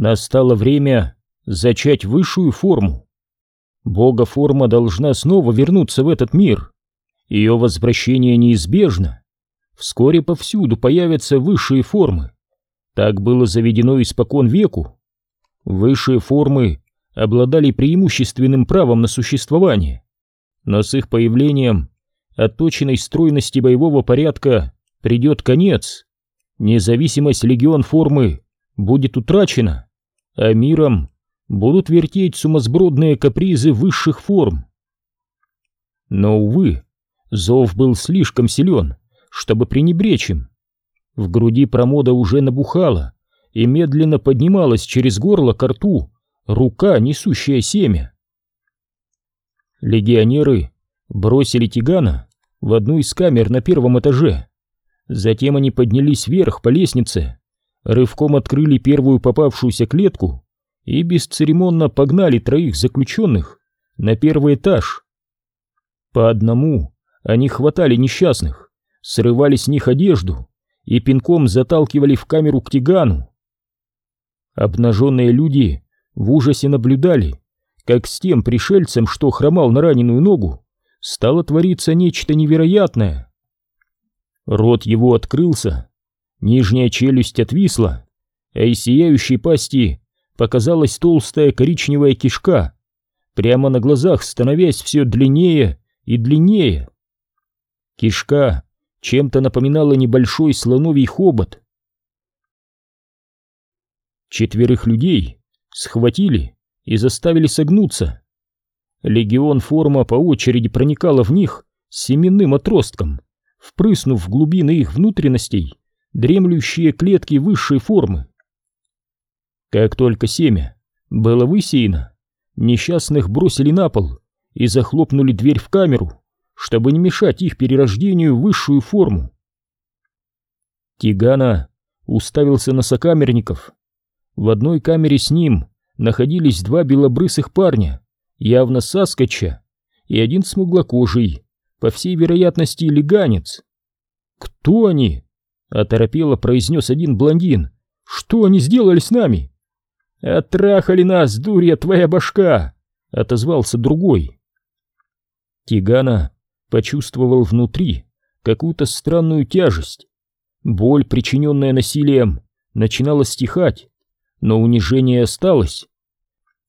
Настало время зачать высшую форму. Бога-форма должна снова вернуться в этот мир. Ее возвращение неизбежно. Вскоре повсюду появятся высшие формы. Так было заведено испокон веку. Высшие формы обладали преимущественным правом на существование, но с их появлением отточенной стройности боевого порядка придет конец. Независимость легион формы будет утрачена, а миром будут вертеть сумасбродные капризы высших форм. Но, увы, зов был слишком силен, чтобы пренебречь им. В груди промода уже набухала и медленно поднималась через горло к рту рука, несущая семя. Легионеры бросили Тигана в одну из камер на первом этаже. Затем они поднялись вверх по лестнице, рывком открыли первую попавшуюся клетку и бесцеремонно погнали троих заключенных на первый этаж. По одному они хватали несчастных, срывали с них одежду и пинком заталкивали в камеру к Тигану. Обнаженные люди в ужасе наблюдали, как с тем пришельцем, что хромал на раненую ногу, стало твориться нечто невероятное. Рот его открылся, нижняя челюсть отвисла, а из сияющей пасти показалась толстая коричневая кишка, прямо на глазах становясь все длиннее и длиннее. Кишка чем-то напоминала небольшой слоновий хобот. Четверых людей схватили и заставили согнуться. Легион форма по очереди проникала в них семенным отростком, впрыснув в глубины их внутренностей дремлющие клетки высшей формы. Как только семя было высеяно, несчастных бросили на пол и захлопнули дверь в камеру, чтобы не мешать их перерождению в высшую форму. Тигана уставился на сокамерников. В одной камере с ним находились два белобрысых парня, явно саскача, и один смуглокожий, по всей вероятности леганец. «Кто они?» — оторопело произнес один блондин. «Что они сделали с нами?» «Оттрахали нас, дурья твоя башка!» — отозвался другой. Тигана почувствовал внутри какую-то странную тяжесть. Боль, причиненная насилием, начинала стихать, но унижение осталось.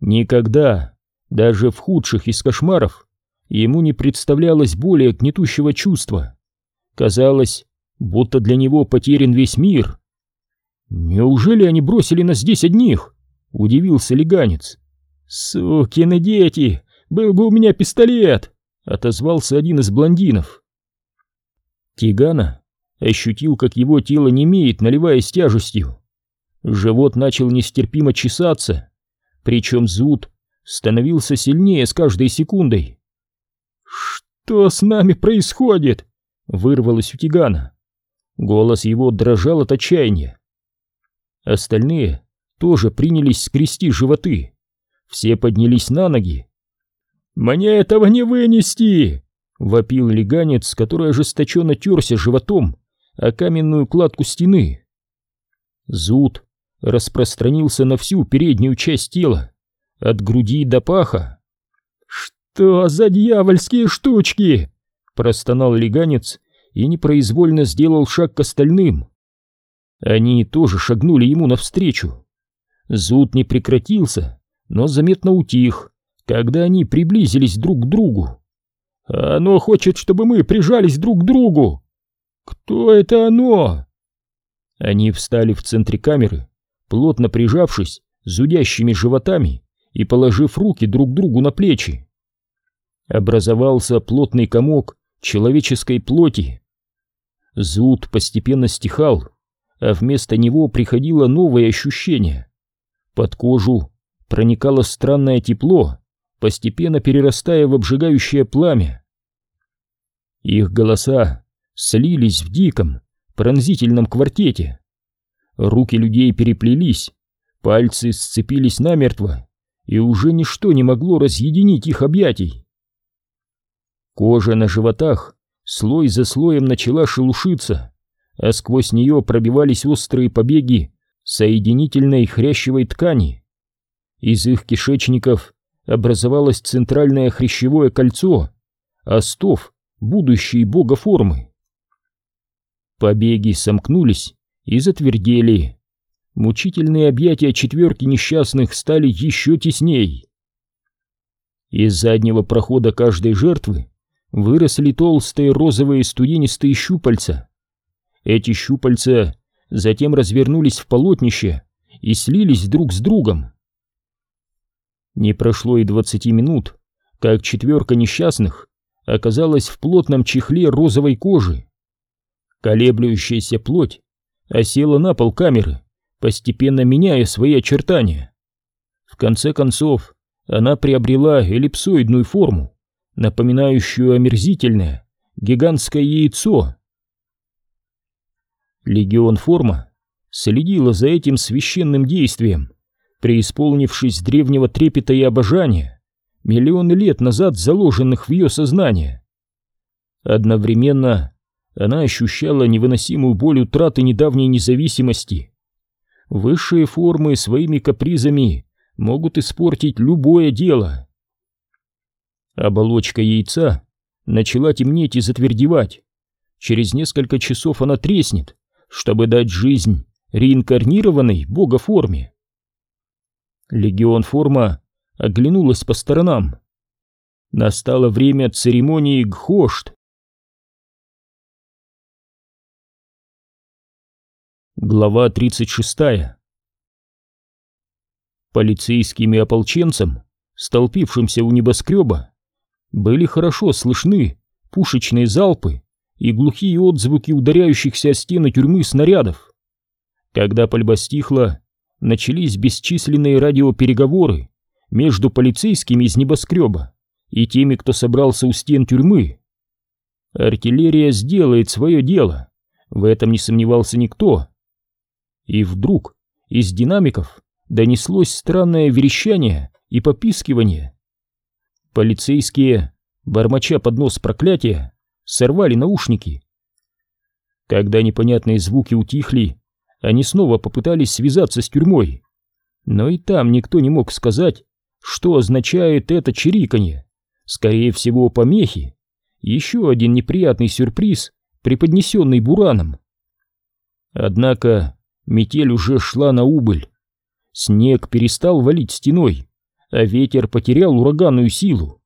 Никогда, даже в худших из кошмаров, ему не представлялось более гнетущего чувства. Казалось, будто для него потерян весь мир. «Неужели они бросили нас здесь одних?» — удивился леганец. «Сукины дети! Был бы у меня пистолет!» — отозвался один из блондинов. Тигана ощутил, как его тело немеет, наливаясь тяжестью. Живот начал нестерпимо чесаться, причем зуд становился сильнее с каждой секундой. «Что с нами происходит?» — вырвалось у Тигана. Голос его дрожал от отчаяния. Остальные тоже принялись скрести животы. Все поднялись на ноги. «Мне этого не вынести!» — вопил леганец, который ожесточенно терся животом о каменную кладку стены. Зуд распространился на всю переднюю часть тела, от груди до паха. «Что за дьявольские штучки?» — простонал леганец и непроизвольно сделал шаг к остальным. Они тоже шагнули ему навстречу. Зуд не прекратился, но заметно утих, когда они приблизились друг к другу. «Оно хочет, чтобы мы прижались друг к другу!» «Кто это оно?» Они встали в центре камеры плотно прижавшись зудящими животами и положив руки друг другу на плечи. Образовался плотный комок человеческой плоти. Зуд постепенно стихал, а вместо него приходило новое ощущение. Под кожу проникало странное тепло, постепенно перерастая в обжигающее пламя. Их голоса слились в диком, пронзительном квартете. Руки людей переплелись, пальцы сцепились намертво, и уже ничто не могло разъединить их объятий. Кожа на животах слой за слоем начала шелушиться, а сквозь нее пробивались острые побеги соединительной хрящевой ткани. Из их кишечников образовалось центральное хрящевое кольцо, остов будущей бога формы. Побеги сомкнулись и затвердели. Мучительные объятия четверки несчастных стали еще тесней. Из заднего прохода каждой жертвы выросли толстые розовые студенистые щупальца. Эти щупальца затем развернулись в полотнище и слились друг с другом. Не прошло и двадцати минут, как четверка несчастных оказалась в плотном чехле розовой кожи. Колеблющаяся плоть осела на пол камеры, постепенно меняя свои очертания. В конце концов, она приобрела эллипсоидную форму, напоминающую омерзительное гигантское яйцо. Легион Форма следила за этим священным действием, преисполнившись древнего трепета и обожания, миллионы лет назад заложенных в ее сознание. Одновременно она ощущала невыносимую боль утраты недавней независимости. Высшие формы своими капризами могут испортить любое дело. Оболочка яйца начала темнеть и затвердевать. Через несколько часов она треснет, чтобы дать жизнь реинкарнированной богоформе. Легион Форма оглянулась по сторонам. Настало время церемонии Гхошт. Глава 36 Полицейским и ополченцам, столпившимся у небоскреба, были хорошо слышны пушечные залпы и глухие отзвуки ударяющихся о стены тюрьмы снарядов. Когда пальба стихла, начались бесчисленные радиопереговоры между полицейскими из небоскреба и теми, кто собрался у стен тюрьмы. Артиллерия сделает свое дело, в этом не сомневался никто. И вдруг из динамиков донеслось странное верещание и попискивание. Полицейские, бормоча под нос проклятия, сорвали наушники. Когда непонятные звуки утихли, они снова попытались связаться с тюрьмой. Но и там никто не мог сказать, что означает это чириканье. Скорее всего, помехи. Еще один неприятный сюрприз, преподнесенный Бураном. Однако метель уже шла на убыль. Снег перестал валить стеной, а ветер потерял ураганную силу.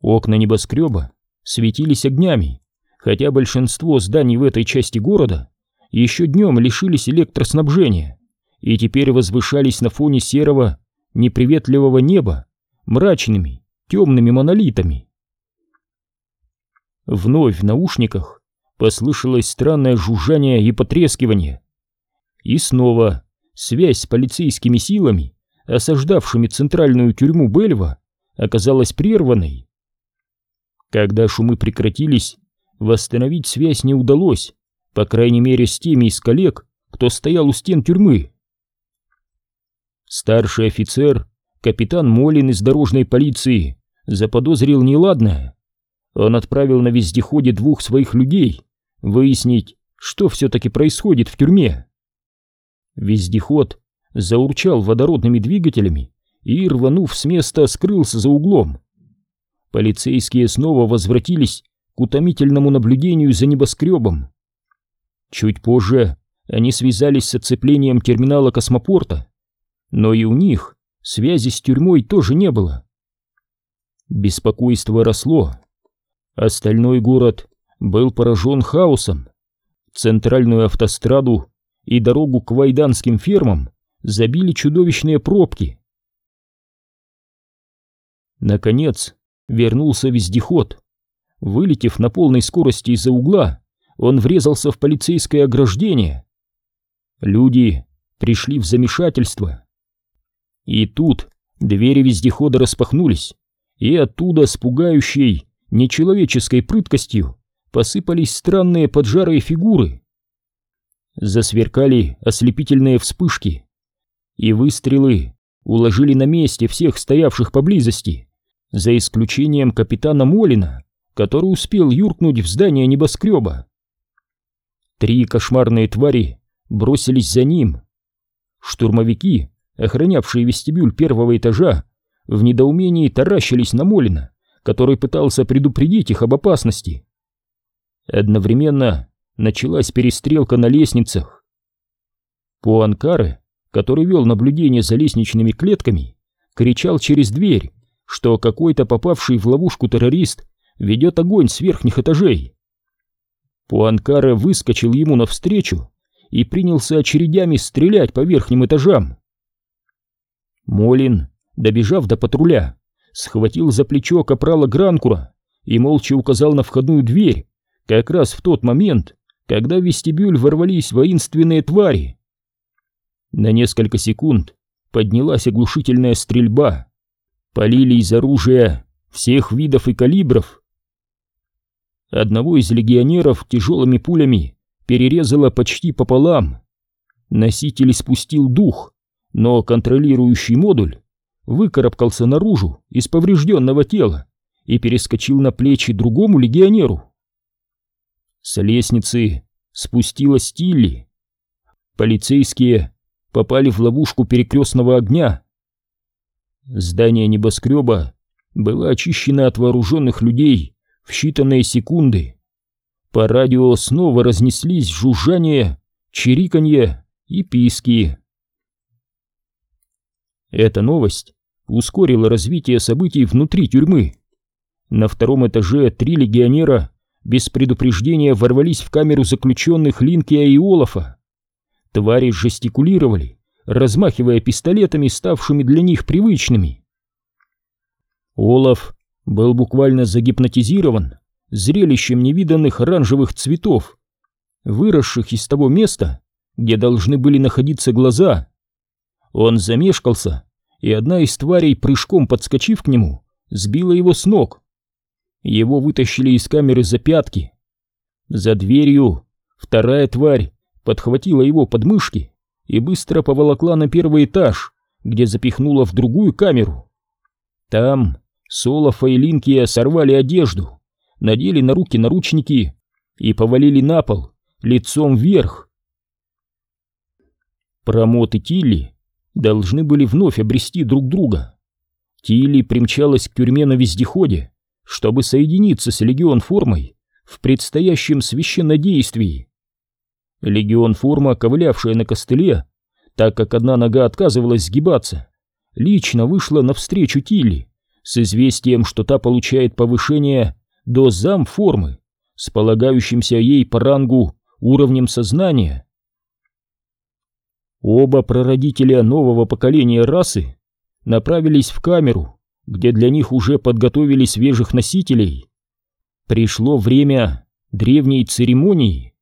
Окна небоскреба светились огнями, хотя большинство зданий в этой части города еще днем лишились электроснабжения и теперь возвышались на фоне серого, неприветливого неба мрачными, темными монолитами. Вновь в наушниках послышалось странное жужжание и потрескивание. И снова связь с полицейскими силами, осаждавшими центральную тюрьму Бельва, оказалась прерванной. Когда шумы прекратились, восстановить связь не удалось, по крайней мере с теми из коллег, кто стоял у стен тюрьмы. Старший офицер, капитан Молин из дорожной полиции, заподозрил неладное. Он отправил на вездеходе двух своих людей выяснить, что все-таки происходит в тюрьме. Вездеход заурчал водородными двигателями и, рванув с места, скрылся за углом. Полицейские снова возвратились к утомительному наблюдению за небоскребом. Чуть позже они связались с оцеплением терминала космопорта, но и у них связи с тюрьмой тоже не было. Беспокойство росло. Остальной город был поражен хаосом. Центральную автостраду и дорогу к вайданским фермам забили чудовищные пробки. Наконец вернулся вездеход. Вылетев на полной скорости из-за угла, он врезался в полицейское ограждение. Люди пришли в замешательство. И тут двери вездехода распахнулись, и оттуда с пугающей, нечеловеческой прыткостью посыпались странные поджарые фигуры. Засверкали ослепительные вспышки, и выстрелы уложили на месте всех стоявших поблизости, за исключением капитана Молина, который успел юркнуть в здание небоскреба. Три кошмарные твари бросились за ним. Штурмовики, охранявшие вестибюль первого этажа, в недоумении таращились на Молина, который пытался предупредить их об опасности. Одновременно началась перестрелка на лестницах. Пуанкаре, который вел наблюдение за лестничными клетками, кричал через дверь, что какой-то попавший в ловушку террорист ведет огонь с верхних этажей. Пуанкаре выскочил ему навстречу и принялся очередями стрелять по верхним этажам. Молин, добежав до патруля, схватил за плечо капрала Гранкура и молча указал на входную дверь, как раз в тот момент, когда в вестибюль ворвались воинственные твари. На несколько секунд поднялась оглушительная стрельба. Полили из оружия всех видов и калибров. Одного из легионеров тяжелыми пулями перерезало почти пополам. Носитель спустил дух, но контролирующий модуль выкарабкался наружу из поврежденного тела и перескочил на плечи другому легионеру. С лестницы спустилась Тилли. Полицейские попали в ловушку перекрестного огня. Здание небоскреба было очищено от вооруженных людей в считанные секунды. По радио снова разнеслись жужжание, чириканье и писки. Эта новость ускорила развитие событий внутри тюрьмы. На втором этаже три легионера без предупреждения ворвались в камеру заключенных Линкия и Олафа. Твари жестикулировали, размахивая пистолетами, ставшими для них привычными. Олаф был буквально загипнотизирован зрелищем невиданных оранжевых цветов, выросших из того места, где должны были находиться глаза. Он замешкался, и одна из тварей, прыжком подскочив к нему, сбила его с ног. Его вытащили из камеры за пятки. За дверью вторая тварь подхватила его подмышки и быстро поволокла на первый этаж, где запихнула в другую камеру. Там Солофа и Линкия сорвали одежду, надели на руки наручники и повалили на пол, лицом вверх. Промот и Тилли должны были вновь обрести друг друга. Тилли примчалась к тюрьме на вездеходе, чтобы соединиться с легион формой в предстоящем священнодействии. Легион форма, ковылявшая на костыле, так как одна нога отказывалась сгибаться, лично вышла навстречу Тилли с известием, что та получает повышение до зам формы с полагающимся ей по рангу уровнем сознания. Оба прародителя нового поколения расы направились в камеру, где для них уже подготовили свежих носителей. Пришло время древней церемонии.